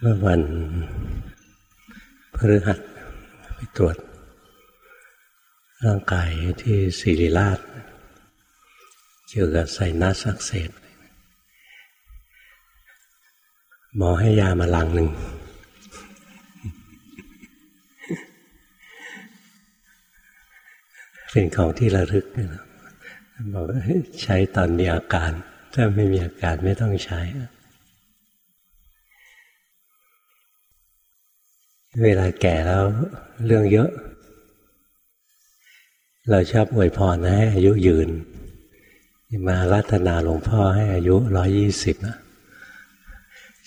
เมื่อวันพฤหัสไปตรวจ ร่างกายที่ศิริราชเกี่ยวกับไซนัสอักเสบหมอให้ยามาลังหนึ่ง เป็นของที่ระลึกบอกใช้ตอนมีอาการ ถ้าไม่มีอาการไม่ต้องใช้ เวลาแก่แล้วเรื่องเยอะ เราชอบอวยพรนะให้อายุยืน มารัตนาหลวงพ่อให้อายุร้อยยี่สิบ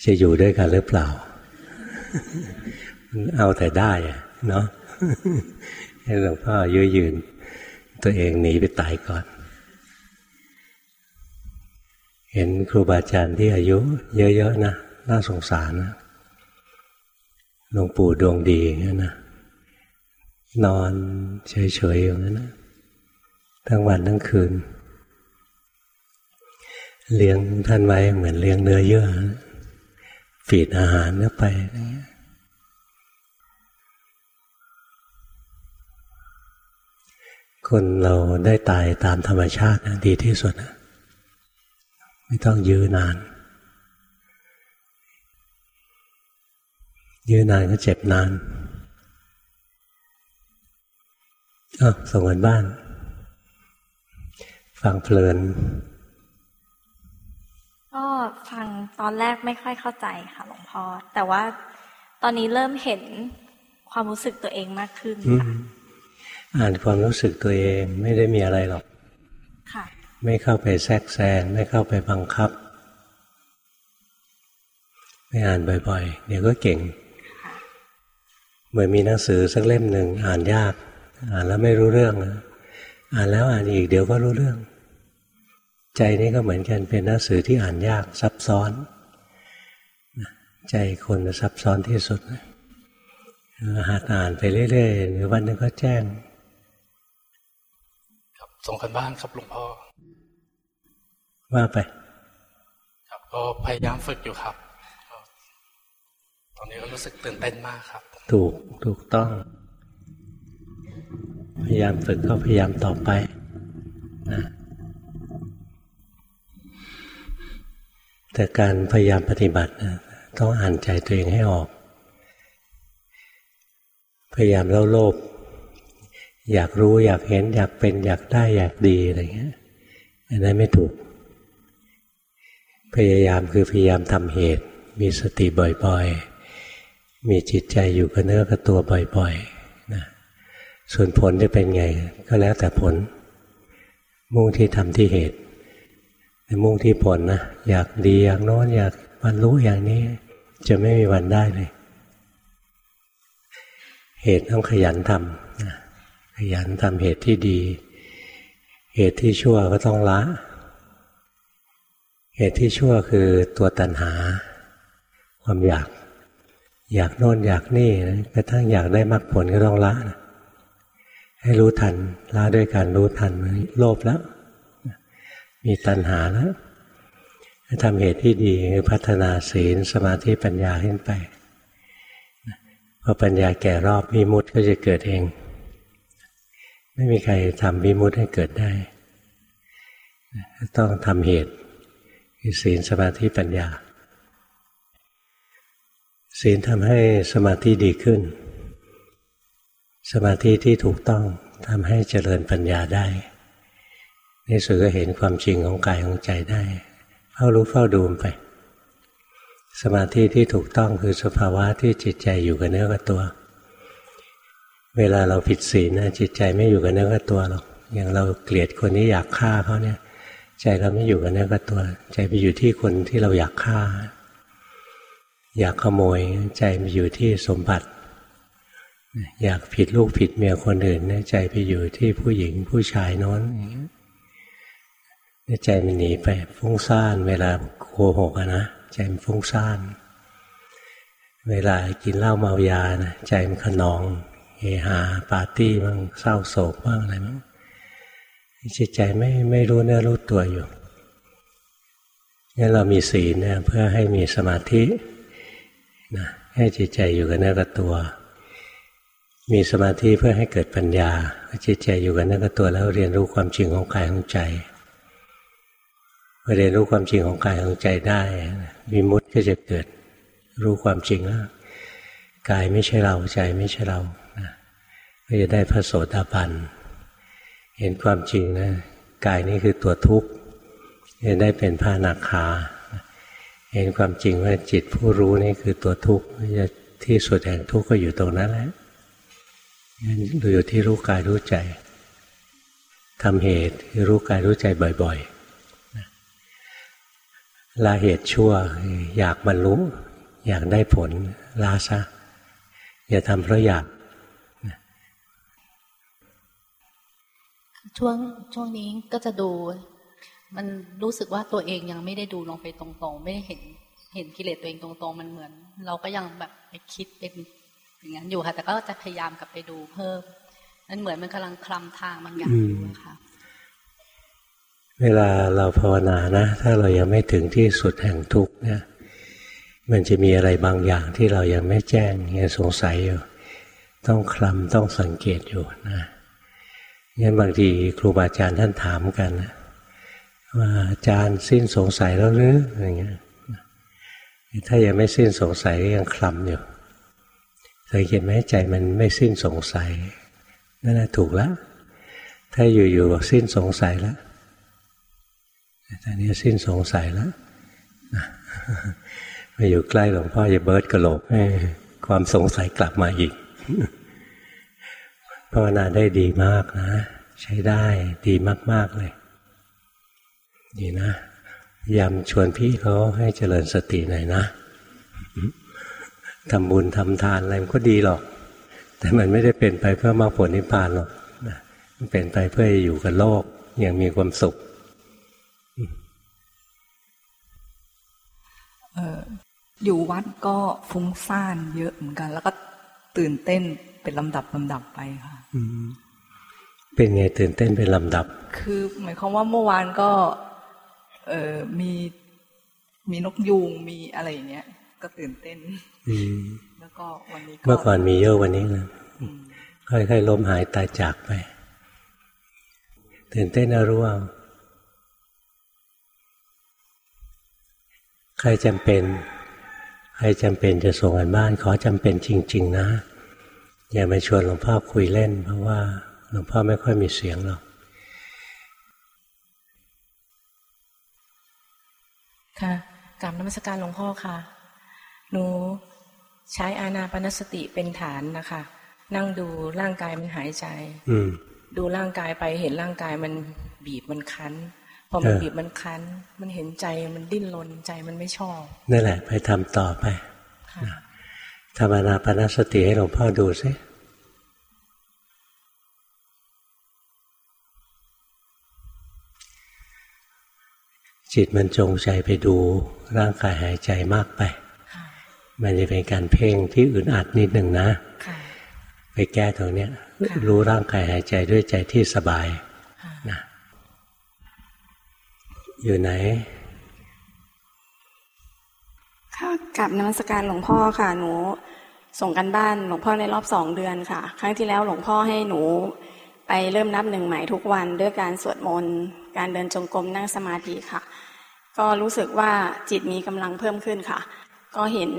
จะอยู่ด้วยกันหรือเปล่า เอาแต่ได้เนาะให้หลวงพ่ออายุยืน ตัวเองหนีไปตายก่อน เห็นครูบาอาจารย์ที่อายุ เยอะๆนะน่าสงสารนะ หลวงปู่ดวงดีอย่างนั้นนะนอนเฉยๆอย่างนั้นนะทั้งวันทั้งคืน เลี้ยงท่านไว้เหมือนเลี้ยงเนื้อเยื่อฝีดอาหารเนื้อไปคนเราได้ตายตามธรรมชาตินะดีที่สุดนะไม่ต้องยื้อนาน ยื้อนานก็เจ็บนานอ้าวส่งกันบ้าน ฟังเพลิน ก็ฟังตอนแรกไม่ค่อยเข้าใจค่ะหลวงพ่อแต่ว่าตอนนี้เริ่มเห็นความรู้สึกตัวเองมากขึ้นค่ะอ่านความรู้สึกตัวเองไม่ได้มีอะไรหรอก ค่ะ ไม่เข้าไปแทรกแซงไม่เข้าไปบังคับ ไม่อ่านบ่อยๆ เดี๋ยวก็เก่ง เหมือนมีหนังสือสักเล่มหนึ่งอ่านยาก อ่านแล้วไม่รู้เรื่องอ่านแล้วอ่านอีกเดี๋ยวก็รู้เรื่อง ใจนี้ก็เหมือนกันเป็นหนังสือที่อ่านยากซับซ้อน ใจคนซับซ้อนที่สุดหัดอ่านไปเรื่อยๆหรือวันนึงก็แจ้ง ครับส่งกันบ้านครับหลวงพ่อว่าไป ครับก็พยายามฝึกอยู่ครับ ตอนนี้ก็รู้สึกตื่นเต้นมากครับ ถูกถูกต้อง พยายามฝึกก็พยายามต่อไปนะแต่การพยายามปฏิบัตินะต้องอ่านใจตัวเองให้ออก พยายามเล่าโลภอยากรู้อยากเห็น อยากเป็น อยากได้อยากดีอะไรเงี้ยอันนั้นไม่ถูก พยายามคือพยายามทำเหตุ มีสติบ่อยๆ มีจิตใจอยู่กับเนื้อกับตัวบ่อยๆนะส่วนผลจะเป็นไงก็แล้วแต่ผล มุ่งที่ทำที่เหตุมุ่งที่ผลนะอยากดีอยากโน้นอยากบรรลุอย่างนี้ จะไม่มีวันได้เลย เหตุต้องขยันทำขยันทำเหตุที่ดี เหตุที่ชั่วก็ต้องละ เหตุที่ชั่วคือตัวตัณหา ความอยาก อยากโน่นอยากนี่กระทั่งอยากได้มรรคผลก็ต้องละนะให้รู้ทันละด้วยการรู้ทันโลภแล้ว มีตัณหาแล้วทำเหตุที่ดีคือพัฒนาศีลสมาธิปัญญาขึ้นไปพอปัญญาแก่รอบวิมุตก็จะเกิดเอง ไม่มีใครทำวิมุตให้เกิดได้ ต้องทำเหตุคือศีลสมาธิปัญญา ศีลทำให้สมาธิดีขึ้น สมาธิที่ถูกต้องทำให้เจริญปัญญาได้ในสุดก็เห็นความจริงของกายของใจได้เฝ้ารู้เฝ้าดูไป สมาธิที่ถูกต้องคือสภาวะที่จิตใจอยู่กับเนื้อกับตัว เวลาเราผิดศีลนะจิตใจไม่อยู่กับเนื้อกับตัวหรอกอย่างเราเกลียดคนนี้อยากฆ่าเขาเนี่ย ใจเราไม่อยู่กับเนื้อกับตัว ใจไปอยู่ที่คนที่เราอยากฆ่า อยากขโมยใจไปอยู่ที่สมบัติ อยากผิดลูกผิดเมียคนอื่นใจไปอยู่ที่ผู้หญิงผู้ชายน้นใจมันหนีไปฟุ้งซ่านเวลาโกหกนะใจมันฟุ้งซ่านเวลากินเหล้าเมายานะใจมันขนองเฮฮาปาร์ตี้บ้างเศร้าโศกบ้างอะไรบ้างจิตใจไม่ไม่รู้เนื้อรู้ตัวอยู่งั้นเรามีศีลเนี่ยเพื่อให้มีสมาธิ นะให้จิตใจอยู่กับเนื้อกับตัว มีสมาธิเพื่อให้เกิดปัญญาจิตใจอยู่กับเนื้อกับตัว แล้วเรียนรู้ความจริงของกายของใจพอเรียนรู้ความจริงของกายของใจได้วิมุตติก็จะเกิดรู้ความจริงว่ากายไม่ใช่เราใจไม่ใช่เราก็จะได้พระโสดาบันเห็นความจริงนะกายนี้คือตัวทุกข์จะได้เป็นพระนาคา เห็นความจริงว่าจิตผู้รู้นี่คือตัวทุกข์ที่สุดแห่งทุกข์ก็อยู่ตรงนั้นแหละดูอยู่ที่รู้กายรู้ใจทำเหตุคือรู้กายรู้ใจบ่อยๆลาเหตุชั่วอยากบรรลุอยากได้ผลลาซะอย่าทำเพราะอยากช่วงช่วงนี้ก็จะดู มันรู้สึกว่าตัวเองยังไม่ได้ดูลงไปตรงๆ ไม่ได้เห็นเห็นกิเลสตัวเองตรงๆ มันเหมือน เราก็ยังแบบไปคิดเป็นอย่างนั้นอยู่ค่ะ แต่ก็จะพยายามกลับไปดูเพิ่มมันเหมือนมันกำลังคลำทางบางอย่างอยู่ค่ะ เวลาเราภาวนานะ ถ้าเรายังไม่ถึงที่สุดแห่งทุกเนี่ย มันจะมีอะไรบางอย่างที่เรายังไม่แจ้งยังสงสัยอยู่ ต้องคลำต้องสังเกตอยู่นะงั้นบางทีครูบาอาจารย์ท่านถามกันว่า อาจารย์สิ้นสงสัยแล้วหรืออะไรเงี้ยถ้ายังไม่สิ้นสงสัยยังคลำอยู่สังเกตไหมใจมันไม่สิ้นสงสัยนั่นแหละถูกแล้วถ้าอยู่ๆสิ้นสงสัยแล้วตอนนี้สิ้นสงสัยแล้วมาอยู่ใกล้หลวงพ่ออย่าเบิร์ดกระโหลกให้ความสงสัยกลับมาอีกภาวนาได้ดีมากนะ ใช้ได้ดีมาก ๆ เลย ดีนะยำชวนพี่เขาให้เจริญสติหน่อยนะทำบุญทำทานอะไรมันก็ดีหรอก แต่มันไม่ได้เป็นไปเพื่อมาผลนิพพานหรอกมันเป็นไปเพื่ออยู่กับโลกอย่างมีความสุขอยู่วัดก็ฟุ้งซ่านเยอะเหมือนกัน แล้วก็ตื่นเต้นเป็นลำดับลำดับไปค่ะเป็นไงตื่นเต้นเป็นลำดับ คือหมายความว่าเมื่อวานก็ เออมีมีนกยูงมีอะไรอย่างเงี้ย ก็ตื่นเต้นแล้วก็วันนี้เมื่อก่อนมีเยอะวันนี้นะค่อยๆล้มหายตายจากไป ตื่นเต้นนะรู้ว่าใครจำเป็น ใครจำเป็นจะส่งกันบ้าน ขอจำเป็นจริง ๆ นะ อย่ามาชวนหลวงพ่อคุยเล่น เพราะว่าหลวงพ่อไม่ค่อยมีเสียงหรอก ค่ะกราบนมัสการหลวงพ่อค่ะ หนูใช้อานาปนสติเป็นฐานนะคะ นั่งดูร่างกายมันหายใจ อืดูร่างกายไปเห็นร่างกายมันบีบมันคั้น พอมันบีบมันคั้น มันเห็นใจมันดิ้นรนใจมันไม่ชอบนั่นแหละ ไปทำต่อไปทำอนาปนสติให้หลวงพ่อดูซิ จิตมันจงใจไปดูร่างกายหายใจมากไป มันจะเป็นการเพ่งที่อื่นอัดนิดหนึ่งนะ ไปแก้ตรงนี้รู้ร่างกายหายใจด้วยใจที่สบายนะอยู่ไหนค่ะกับนมัสการหลวงพ่อค่ะ หนูส่งกันบ้านหลวงพ่อในรอบสองเดือนค่ะ ครั้งที่แล้วหลวงพ่อให้หนูไปเริ่มนับหนึ่งใหม่ทุกวันด้วยการสวดมนต์ การเดินจงกรมนั่งสมาธิค่ะ ก็รู้สึกว่าจิตมีกำลังเพิ่มขึ้นค่ะ ก็เห็น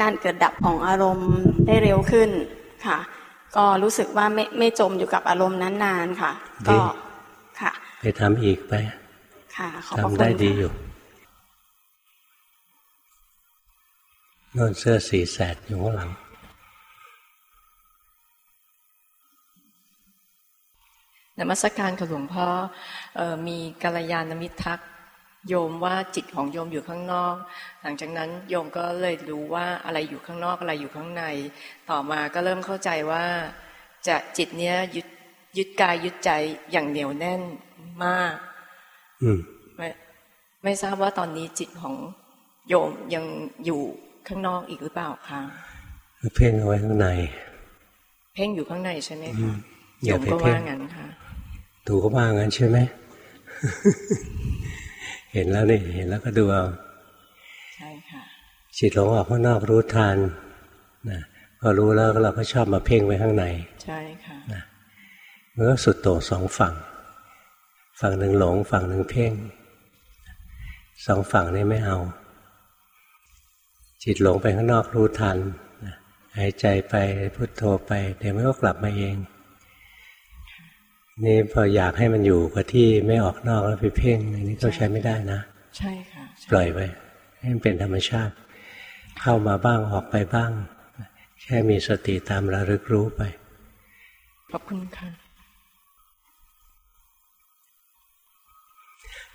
การเกิดดับของอารมณ์ได้เร็วขึ้นค่ะ ก็รู้สึกว่าไม่ไม่จมอยู่กับอารมณ์นั้นนานค่ะ ก็ค่ะ ไปทำอีกไป ค่ะทำได้ดีอยู่นอนเสื้อสีแสดอยู่ข้างหลังนมัสการกับหลวงพ่อมีกัลยาณมิตรทัก โยมว่าจิตของโยมอยู่ข้างนอก หลังจากนั้นโยมก็เลยรู้ว่าอะไรอยู่ข้างนอกอะไรอยู่ข้างใน ต่อมาก็เริ่มเข้าใจว่า จะจิตเนี้ยยึดยึดกายยึดใจอย่างเหนียวแน่นมาก อืมไม่ไม่ทราบว่าตอนนี้จิตของโยมยังอยู่ข้างนอกอีกหรือเปล่าคะเพ่งเอาไว้ข้างใน เพ่งอยู่ข้างในใช่ไหมคะโยมก็ว่างั้นค่ะถูกก็ว่างั้นใช่ไหม เห็นแล้วนี่เห็นแล้วก็ดูเอาใช่ค่ะจิตหลงออกข้างนอกรู้ทันนะพอรู้แล้วเราก็ชอบมาเพ่งไว้ข้างใน ใช่ค่ะนะมันก็สุดโต่งสองฝั่ง ฝั่งหนึ่งหลง ฝั่งหนึ่งเพ่งสองฝั่งนี้ไม่เอา จิตหลงไปข้างนอกรู้ทันหายใจไปพุโทโธไป เดี๋ยวมันก็กลับมาเอง นี่พออยากให้มันอยู่กับที่ไม่ออกนอกแล้วไปเพ่งอันนี้ก็ใช้ไม่ได้นะ ใช่ค่ะปล่อยไปให้มันเป็นธรรมชาติ เข้ามาบ้างออกไปบ้าง แค่มีสติตามระลึกรู้ไป ขอบคุณค่ะ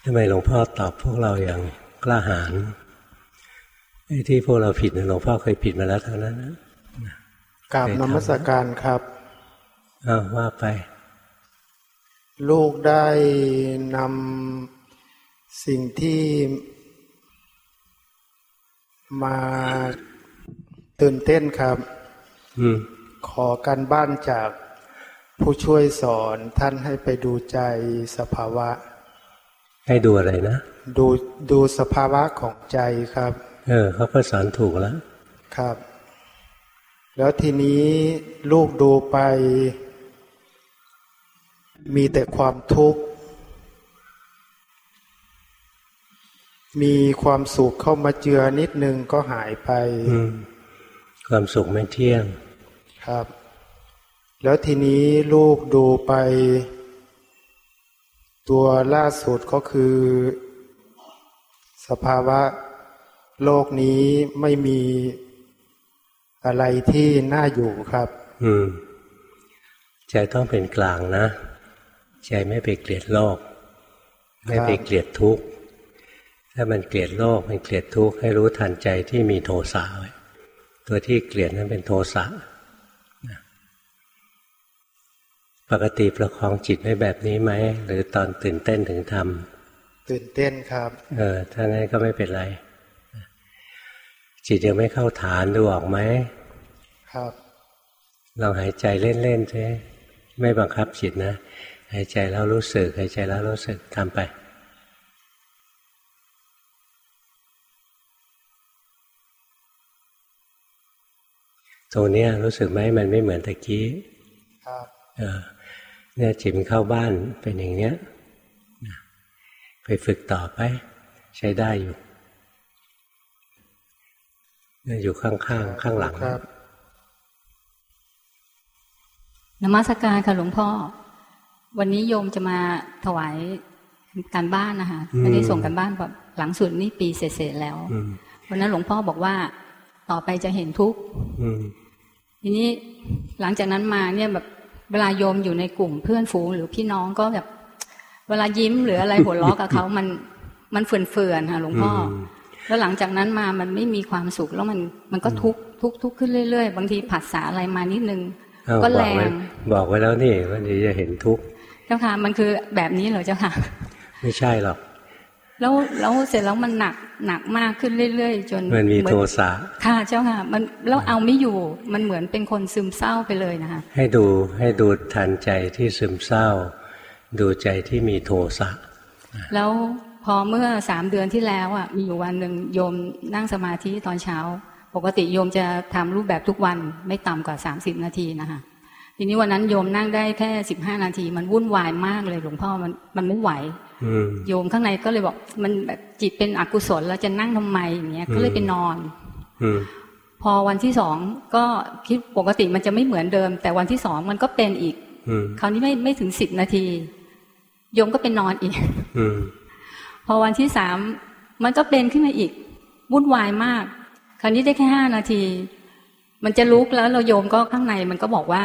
ทำไมหลวงพ่อตอบพวกเราอย่างกล้าหาญไอ้ที่พวกเราผิดหลวงพ่อเคยผิดมาแล้วทั้งนั้นนะกราบนมัสการครับอ้าวว่าไป ลูกได้นำสิ่งที่มาตื่นเต้นครับขอการบ้านจากผู้ช่วยสอนท่านให้ไปดูใจสภาวะ ให้ดูอะไรนะ ดูดูสภาวะของใจครับ เออเขาก็สอนถูกแล้ว ครับ แล้วทีนี้ลูกดูไป มีแต่ความทุกข์ มีความสุขเข้ามาเจือนิดนึงก็หายไปความสุขไม่เที่ยง ครับ แล้วทีนี้ลูกดูไป ตัวล่าสุดก็คือ สภาวะโลกนี้ไม่มีอะไรที่น่าอยู่ครับ อืม ใจต้องเป็นกลางนะ ใจไม่ไปเกลียดโลก ไม่ไปเกลียดทุกข์ถ้ามันเกลียดโลกมันเกลียดทุกข์ให้รู้ทันใจที่มีโทสะไว้ตัวที่เกลียดนั้นเป็นโทสะปกติประคองจิตไว้แบบนี้ไหมหรือตอนตื่นเต้นถึงทำตื่นเต้นครับ เออถ้างั้นก็ไม่เป็นไร จิตยังไม่เข้าฐานดูออกไหมครับลองหายใจเล่นๆใช่ไม่บังคับจิตนะ หายใจแล้วรู้สึกหายใจแล้วรู้สึกทำไปตรงนี้รู้สึกไหมมันไม่เหมือนตะกี้ครับเออเนี่ยจิมเข้าบ้านเป็นอย่างเนี้ยไปฝึกต่อไป ใช้ได้อยู่เนี่ยอยู่ข้างๆข้างหลังครับนมัสการค่ะหลวงพ่อ วันนี้โยมจะมาถวายการบ้านนะคะไม่ได้ส่งการบ้านแบบหลังสุดนี่ปีเสร็จแล้ววันนั้นหลวงพ่อบอกว่าต่อไปจะเห็นทุกข์ทีนี้หลังจากนั้นมาเนี่ยแบบเวลาโยมอยู่ในกลุ่มเพื่อนฝูงหรือพี่น้องก็แบบ เวลายิ้มหรืออะไรหัวเราะกับเขามันมันเฟื่อนๆค่ะหลวงพ่อ แล้วหลังจากนั้นมามันไม่มีความสุขแล้วมันมันก็ทุกทุกทุกขึ้นเรื่อยๆ บางทีผัสสะอะไรมานิดนึง ก็แรงบอกไว้แล้วนี่ว่าจะเห็นทุก เจ้าค่ะมันคือแบบนี้เหรอเจ้าค่ะ ไม่ใช่หรอกแล้วแล้วเสร็จแล้วมันหนักหนักมากขึ้นเรื่อยๆ จนมันมีโทสะค่ะเจ้าค่ะ มันแล้วเอาไม่อยู่มันเหมือนเป็นคนซึมเศร้าไปเลยนะคะให้ดูให้ดูทันใจที่ซึมเศร้า ดูใจที่มีโทสะแล้วพอเมื่อสามเดือนที่แล้วอะมีอยู่วันหนึ่งโยมนั่งสมาธิตอนเช้า ปกติโยมจะทำรูปแบบทุกวันไม่ต่ำกว่าสามสิบนาทีนะคะ ทีนี้วันนั้นโยมนั่งได้แค่สิบห้านาที มันวุ่นวายมากเลยหลวงพ่อมันมันไม่ไหวโยมข้างในก็เลยบอก มันแบบจิตเป็นอกุศลแล้วจะนั่งทำไมอย่างเงี้ย ก็เลยไปนอนพอวันที่สองก็คิดปกติมันจะไม่เหมือนเดิม แต่วันที่สองมันก็เป็นอีกคราวนี้ไม่ไม่ถึงสิบนาที โยมก็ไปนอนอีกพอวันที่สามมันก็เป็นขึ้นมาอีกวุ่นวายมาก คราวนี้ได้แค่ห้านาที มันจะลุกแล้วเราโยมก็ข้างในมันก็บอกว่า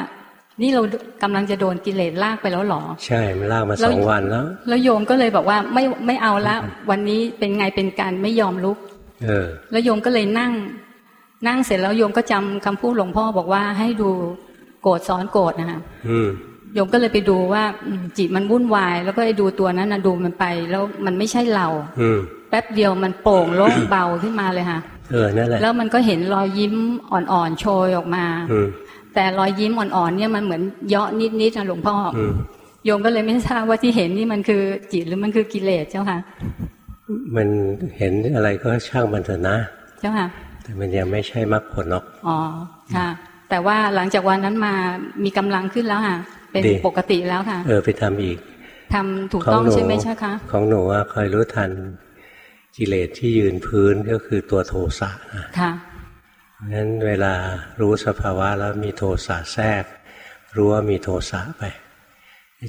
นี่เรากำลังจะโดนกิเลสลากไปแล้วหรอ ใช่มันลากมาสองวันแล้ว แล้วโยมก็เลยบอกว่าไม่ไม่เอาละ วันนี้เป็นไงเป็นการไม่ยอมลุก เออ แล้วโยมก็เลยนั่ง นั่งเสร็จแล้วโยมก็จำคำพูดหลวงพ่อบอกว่าให้ดูโกรธซ้อนโกรธนะคะโยมก็เลยไปดูว่าจิตมันวุ่นวาย แล้วก็ไอ้ดูตัวนั้นนะดูมันไป แล้วมันไม่ใช่เราแป๊บเดียวมันโป่งโล่งเบาขึ้นมาเลยค่ะเออนั่นแหละแล้วมันก็เห็นรอยยิ้มอ่อนๆโชยออกมา แต่รอยยิ้มอ่อนๆเนี่ยมันเหมือนเยาะนิดๆนะหลวงพ่อโยมก็เลยไม่ทราบว่าที่เห็นนี่มันคือจิตหรือมันคือกิเลสเจ้าค่ะ มันเห็นอะไรก็ช่างมันเถอะนะ เจ้าค่ะ แต่มันยังไม่ใช่มรรคผลหรอกอ๋อค่ะ แต่ว่าหลังจากวันนั้นมามีกำลังขึ้นแล้วค่ะ เป็นปกติแล้วค่ะ เออไปทำอีกทำถูกต้องใช่ไหมใช่คะของหนูว่าคอยรู้ทันกิเลสที่ยืนพื้นก็คือตัวโทสะนะค่ะ งั้นเวลารู้สภาวะแล้วมีโทสะแทรก รู้ว่ามีโทสะไป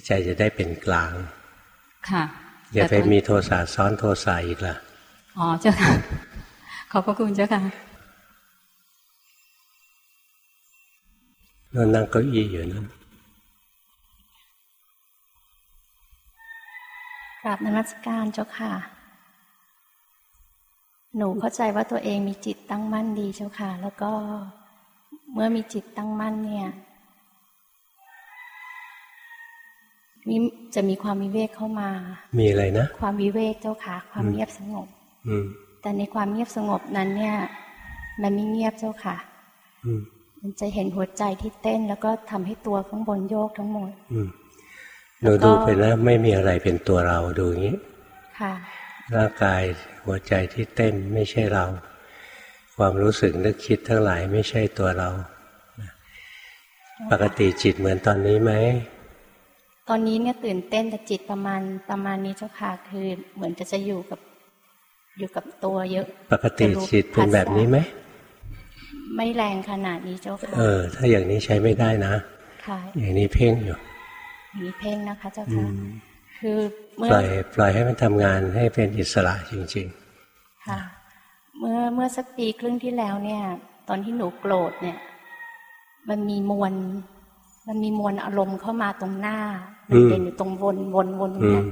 ใจจะได้เป็นกลาง ค่ะอย่าไปมีโทสะซ้อนโทสะอีกล่ะอ๋อเจ้าค่ะ ขอบพระคุณเจ้าค่ะนั่งนั่งเก้าอี้อยู่นั่นกราบนมัสการเจ้าค่ะ หนูเข้าใจว่าตัวเองมีจิตตั้งมั่นดีเจ้าค่ะ แล้วก็เมื่อมีจิตตั้งมั่นเนี่ยมีจะมีความวิเวกเข้ามา มีอะไรนะ ความวิเวกเจ้าค่ะ ความเงียบสงบแต่ในความเงียบสงบนั้นเนี่ย มันไม่เงียบเจ้าค่ะมันจะเห็นหัวใจที่เต้น แล้วก็ทำให้ตัวข้างบนโยกทั้งหมดหนูดูไปนะไม่มีอะไรเป็นตัวเราดูอย่างนี้ค่ะ ร่างกายหัวใจที่เต้นไม่ใช่เรา ความรู้สึกนึกคิดทั้งหลายไม่ใช่ตัวเรา ปกติจิตเหมือนตอนนี้ไหม ตอนนี้เนี่ยตื่นเต้นแต่จิตประมาณประมาณนี้เจ้าค่ะคือเหมือนจะจะอยู่กับอยู่กับตัวเยอะ ปกติจิตเป็นแบบนี้ไหม ไม่แรงขนาดนี้เจ้าค่ะ เออ ถ้าอย่างนี้ใช้ไม่ได้นะ ค่ะ อย่างนี้เพ่งอยู่ อย่างนี้เพ่งนะคะเจ้าค่ะ คือเมื่อปล่อยปล่อยให้มันทำงานให้เป็นอิสระจริง ๆ ค่ะ เมื่อเมื่อสักปีครึ่งที่แล้วเนี่ย ตอนที่หนูโกรธเนี่ย มันมีมวลมันมีมวลอารมณ์เข้ามาตรงหน้า มันเป็นอยู่ตรงวนวนวนเนี่ย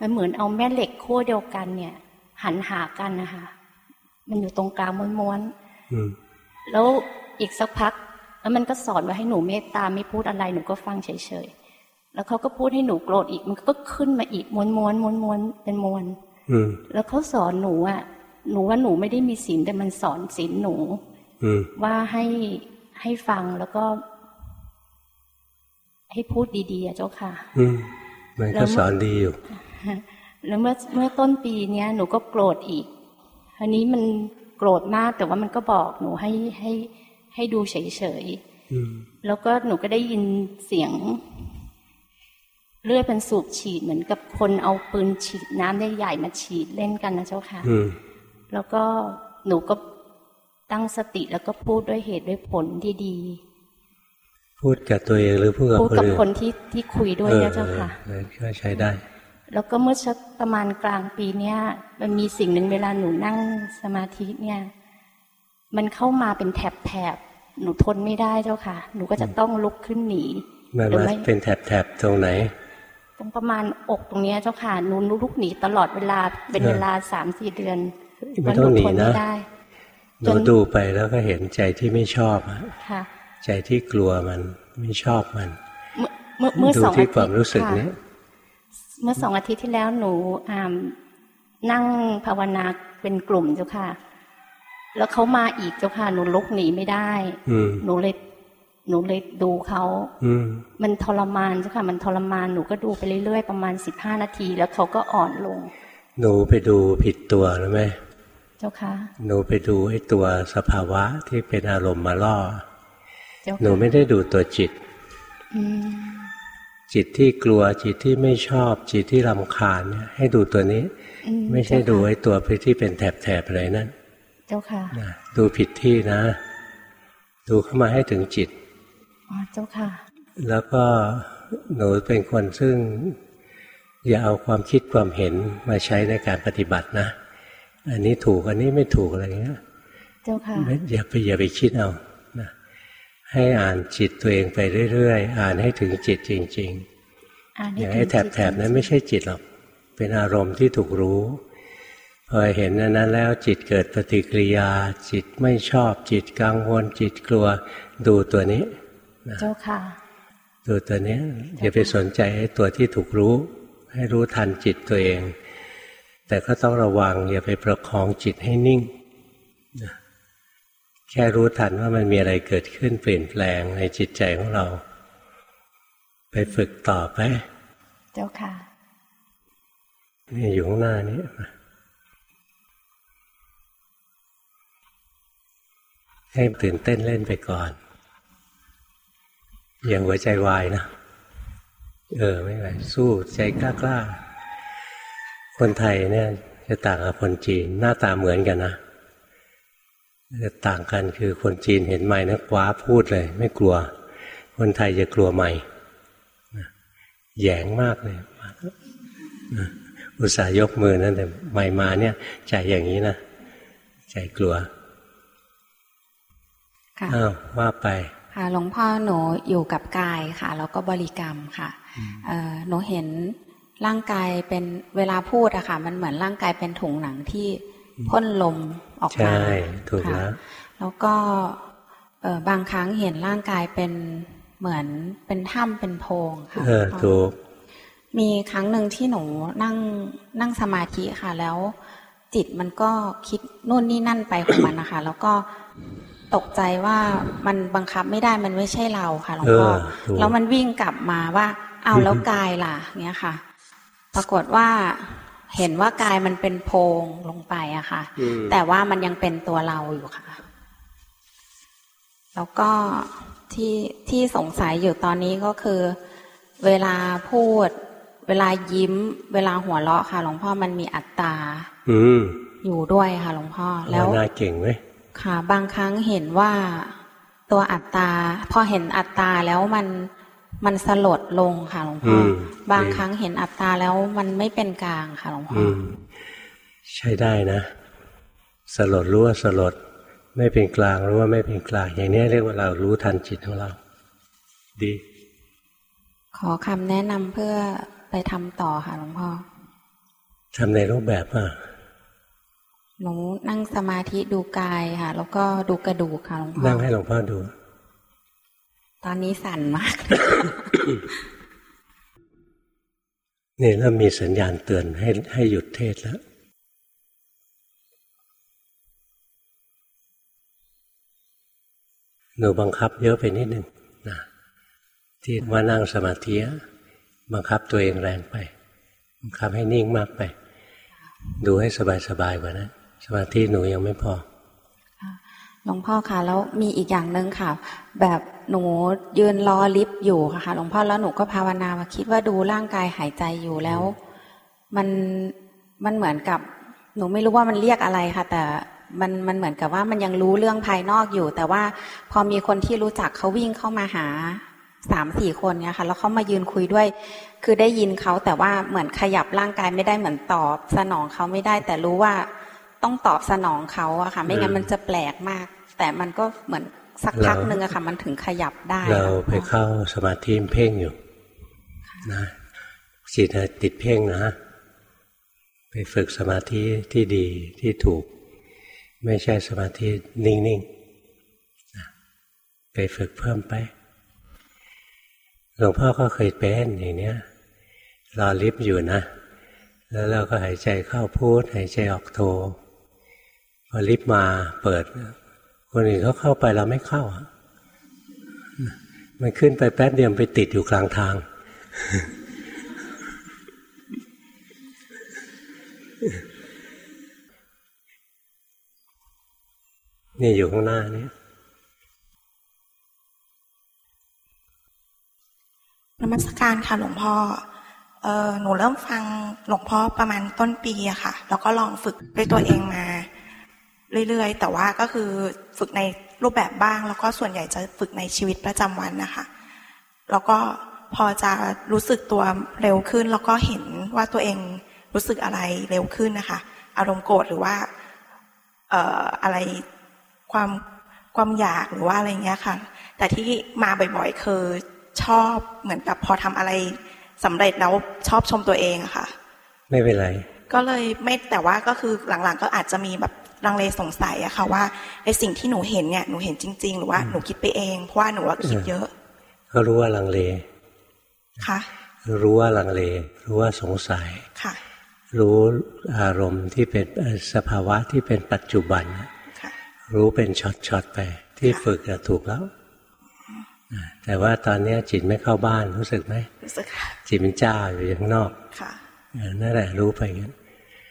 มันเหมือนเอาแม่เหล็กขั้วเดียวกันเนี่ย หันหากันนะคะมันอยู่ตรงกลางม้วนๆแล้วอีกสักพัก แล้วมันก็สอนว่าให้หนูเมตตาไม่พูดอะไรหนูก็ฟังเฉยๆ แล้วเขาก็พูดให้หนูโกรธอีก มันก็ขึ้นมาอีกม้วนม้วนม้วนม้วนเป็นมวลแล้วเขาสอนหนูอะหนูว่าหนูไม่ได้มีศีลแต่มันสอนศีลหนูว่าให้ให้ฟังแล้วก็ ให้พูดดีๆอะเจ้าค่ะอืมมันก็สอนดีอยู่ แล้วเมื่อเมื่อต้นปีเนี้ยหนูก็โกรธอีกอันนี้มันโกรธมากแต่ว่ามันก็บอกหนูให้ให้ให้ดูเฉยๆแล้วก็หนูก็ได้ยินเสียง เลือดเป็นสูบฉีดเหมือนกับคนเอาปืนฉีดน้ำได้ใหญ่มาฉีดเล่นกันนะเจ้าค่ะแล้วก็หนูก็ตั้งสติแล้วก็พูดด้วยเหตุด้วยผลที่ดี พูดกับตัวเองหรือพูดกับคนอื่นพูดกับคนที่ที่คุยด้วยเนี่ยเจ้าค่ะก็ใช้ได้ แล้วก็เมื่อชักประมาณกลางปีเนี้ยมันมีสิ่งหนึ่งเวลาหนูนั่งสมาธิเนี่ย มันเข้ามาเป็นแถบแถบหนูทนไม่ได้เจ้าค่ะ หนูก็จะต้องลุกขึ้นหนีมันมาเป็นแถบแถบตรงไหน ตรงประมาณอกตรงนี้เจ้าค่ะหนูลุกหนีตลอดเวลาเป็นเวลาสามสี่เดือนไม่ต้องหนีนะหนูดูไปแล้วก็เห็นใจที่ไม่ชอบค่ะ ใจที่กลัวมันไม่ชอบมัน เมื่อเมื่อสองอาทิตย์ความรู้สึกนี้เมื่อสองอาทิตย์ที่แล้วหนูอ่านั่งภาวนาเป็นกลุ่มเจ้าค่ะ แล้วเขามาอีกเจ้าค่ะ หนูลุกหนีไม่ได้ หนูเลย หนูเลยดูเขามันทรมานเจ้าค่ะ มันทรมานหนูก็ดูไปเรื่อยๆ ประมาณสิบห้านาที แล้วเขาก็อ่อนลง หนูไปดูผิดตัวหรือไหมเจ้าค่ะ หนูไปดูไอ้ตัวสภาวะที่เป็นอารมณ์มาล่อ หนูไม่ได้ดูตัวจิตจิตที่กลัวจิตที่ไม่ชอบ จิตที่รำคาญเนี่ยให้ดูตัวนี้ ไม่ใช่ดูไอ้ตัวที่เป็นแถบๆอะไรนั่น เจ้าค่ะ ดูผิดที่นะ ดูเข้ามาให้ถึงจิต อ๋อเจ้าค่ะ แล้วก็หนูเป็นคนซึ่ง อย่าเอาความคิดความเห็นมาใช้ในการปฏิบัตินะ อันนี้ถูกอันนี้ไม่ถูกอะไรเงี้ย เจ้าค่ะอย่าไปอย่าไปคิดเอาให้อ่านจิตตัวเองไปเรื่อยๆ อ่านให้ถึงจิตจริง ๆ อย่างให้แถบๆนั้นไม่ใช่จิตหรอก เป็นอารมณ์ที่ถูกรู้พอเห็นนั้นแล้วจิตเกิดปฏิกิริยา จิตไม่ชอบจิตกังวลจิตกลัวดูตัวนี้ เจ้าค่ะดูตัวนี้อย่าไปสนใจไอ้ตัวที่ถูกรู้ ให้รู้ทันจิตตัวเอง แต่ก็ต้องระวัง อย่าไปประคองจิตให้นิ่ง แค่รู้ทันว่ามันมีอะไรเกิดขึ้นเปลี่ยนแปลงในจิตใจของเรา ไปฝึกต่อไป เจ้าค่ะนี่อยู่ข้างหน้านี้ให้ตื่นเต้นเล่นไปก่อน อย่างหัวใจวายนะ เออไม่ไหวสู้ใจกล้ากล้าคนไทยเนี่ยจะต่างกับคนจีนหน้าตาเหมือนกันนะจะต่างกันคือคนจีนเห็นไม่นะคว้าพูดเลย ไม่กลัว คนไทยจะกลัวไม่แยงมากเลยอุตส่าห์ยกมือนั่นแต่ไม่มาเนี่ยใจอย่างนี้นะใจกลัวอ้าวว่าไป ค่ะหลวงพ่อหนูอยู่กับกายค่ะแล้วก็บริกรรมค่ะหนูเห็นร่างกายเป็นเวลาพูดอะค่ะ มันเหมือนร่างกายเป็นถุงหนังที่พ่นลมออกมาใช่ถูกแล้วแล้วก็บางครั้งเห็นร่างกายเป็นเหมือนเป็นถ้ำเป็นโพรงค่ะเออถูกมีครั้งหนึ่งที่หนูนั่งนั่งสมาธิค่ะ แล้วจิตมันก็คิดนู่นนี่นั่นไปของมันนะคะ แล้วก็ ตกใจว่ามันบังคับไม่ได้มันไม่ใช่เราค่ะหลวงพ่อแล้วมันวิ่งกลับมาว่าเอาแล้วกายล่ะเนี้ยค่ะ ปรากฏว่าเห็นว่ากายมันเป็นโพงลงไปอะค่ะ แต่ว่ามันยังเป็นตัวเราอยู่ค่ะ แล้วก็ที่ที่สงสัยอยู่ตอนนี้ก็คือ เวลาพูด เวลายิ้ม เวลาหัวเราะค่ะ หลวงพ่อมันมีอัตตาอยู่ด้วยค่ะ หลวงพ่อแล้วน่าเก่งไหม ค่ะ บางครั้งเห็นว่าตัวอัตตา พอเห็นอัตตาแล้วมันมันสลดลงค่ะหลวงพ่อบางครั้งเห็นอัตตาแล้วมันไม่เป็นกลางค่ะหลวงพ่อใช้ได้นะ สลดรู้ว่าสลดไม่เป็นกลางรู้ว่าไม่เป็นกลาง อย่างนี้เรียกว่าเรารู้ทันจิตของเรา ดี ขอคำแนะนำเพื่อไปทำต่อค่ะหลวงพ่อทำในรูปแบบอะ หนูนั่งสมาธิดูกายค่ะ แล้วก็ดูกระดูกค่ะหลวงพ่อนั่งให้หลวงพ่อดู ตอนนี้สั่นมากนี่เริ่มมีสัญญาณเตือนให้ให้หยุดเทศแล้วหนูบังคับเยอะไปนิดนึงนะที่ว่านั่งสมาธิบังคับตัวเองแรงไป บังคับให้นิ่งมากไป ดูให้สบายๆกว่านั้น สมาธิหนูยังไม่พอหลวงพ่อคะแล้วมีอีกอย่างหนึ่งค่ะ แบบหนูยืนรอลิฟต์อยู่ค่ะหลวงพ่อแล้วหนูก็ภาวนามาคิดว่าดูร่างกายหายใจอยู่แล้ว มันมันเหมือนกับ หนูไม่รู้ว่ามันเรียกอะไรค่ะ แต่มันมันเหมือนกับว่ามันยังรู้เรื่องภายนอกอยู่ แต่ว่าพอมีคนที่รู้จักเขาวิ่งเข้ามาหาสามสี่คนเนี่ยค่ะแล้วเขามายืนคุยด้วย คือได้ยินเขาแต่ว่าเหมือนขยับร่างกายไม่ได้เหมือนตอบ สนองเขาไม่ได้ แต่รู้ว่า ต้องตอบสนองเขาอะค่ะ ไม่งั้นมันจะแปลกมาก แต่มันก็เหมือนสักพักหนึ่งอะค่ะ มันถึงขยับได้ เราไปเข้าสมาธิเพ่งอยู่นะจิตติดเพ่งนะไปฝึกสมาธิที่ดีที่ถูก ไม่ใช่สมาธินิ่งๆไปฝึกเพิ่มไปหลวงพ่อก็เคยเป็นอย่างเนี้ยรอลิฟต์อยู่นะ แล้วเราก็หายใจเข้าพูดหายใจออกโทพ อลิฟต์มาเปิด คนอื่นเขาเข้าไปเราไม่เข้ามันขึ้นไปแป๊บเดียวไปติดอยู่กลางทาง นี่อยู่ข้างหน้านี่นมัสการค่ะหลวงพ่อเออหนูเริ่มฟังหลวงพ่อประมาณต้นปีอะค่ะ แล้วก็ลองฝึกด้วยตัวเองมา เรื่อยๆ แต่ว่าก็คือฝึกในรูปแบบบ้าง แล้วก็ส่วนใหญ่จะฝึกในชีวิตประจำวันนะคะ แล้วก็พอจะรู้สึกตัวเร็วขึ้น แล้วก็เห็นว่าตัวเองรู้สึกอะไรเร็วขึ้นนะคะ อารมณ์โกรธหรือว่าเอ่ออะไรความความอยากหรือว่าอะไรเงี้ยค่ะ แต่ที่มาบ่อยๆคือชอบเหมือนกับพอทำอะไรสำเร็จแล้วชอบชมตัวเองอะค่ะ ไม่เป็นไร ก็เลยไม่แต่ว่าก็คือหลังๆก็อาจจะมีแบบ ลังเลสงสัยอะค่ะว่าไอสิ่งที่หนูเห็นเนี่ยหนูเห็นจริง ๆ หรือว่าหนูคิดไปเองเพราะว่าหนูว่าคิดเยอะก็รู้ว่าลังเลค่ะรู้ว่าลังเล รู้ว่าสงสัยค่ะ รู้อารมณ์ที่เป็นสภาวะที่เป็นปัจจุบันรู้เป็นช็อตๆไป ที่ฝึกถูกแล้วแต่ว่าตอนนี้จิตไม่เข้าบ้านรู้สึกไหมรู้สึกค่ะจิตเป็นเจ้าอยู่ข้างนอกค่ะนั่นแหละรู้ไปงั้น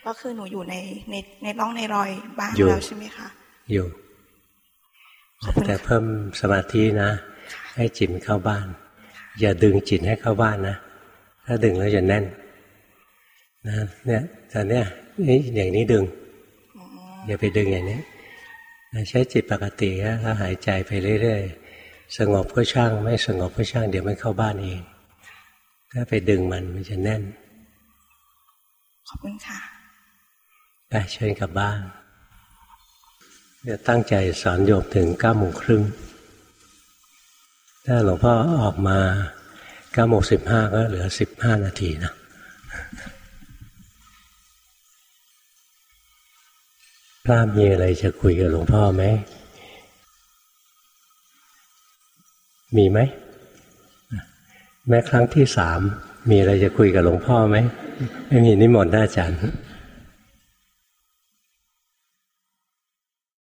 ก็คือหนูอยู่ในในในร่องในรอยบ้างแล้วใช่ไหมคะอยู่แต่เพิ่มสมาธินะ ให้จิตเข้าบ้าน อย่าดึงจิตให้เข้าบ้านนะถ้าดึงแล้วจะแน่นนะเนี่ยตอนเนี้ยนี่อย่างนี้ดึงอย่าไปดึงอย่างนี้ใช้จิตปกติแล้วหายใจไปเรื่อยๆสงบก็ช่าง ไม่สงบก็ช่าง เดี๋ยวมันเข้าบ้านเอง ถ้าไปดึงมันมันจะแน่น ขอบคุณค่ะ ไปเชิญกลับบ้านเดี๋ยวตั้งใจสอนโยมถึงเก้าโมงครึ่งถ้าหลวงพ่อออกมาเก้าโมงสิบห้าก็เหลือสิบห้านาทีนะพระมีอะไรจะคุยกับหลวงพ่อไหม มีไหม แม้ครั้งที่สามมีอะไรจะคุยกับหลวงพ่อไหม ไม่มีนิมนต์อาจารย์